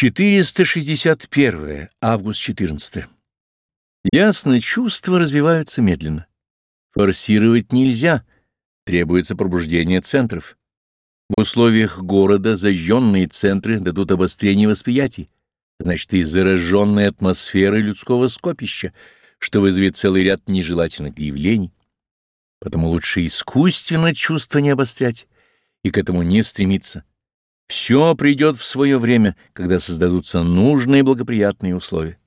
461 август 14 Ясно, чувства развиваются медленно. Форсировать нельзя, требуется пробуждение центров. В условиях города зажженные центры дадут обострение восприятий, значит и зараженная атмосфера людского скопища, что вызовет целый ряд нежелательных явлений. Потому лучше искусственно чувства не обострять и к этому не стремиться. Все придет в свое время, когда создадутся нужные благоприятные условия.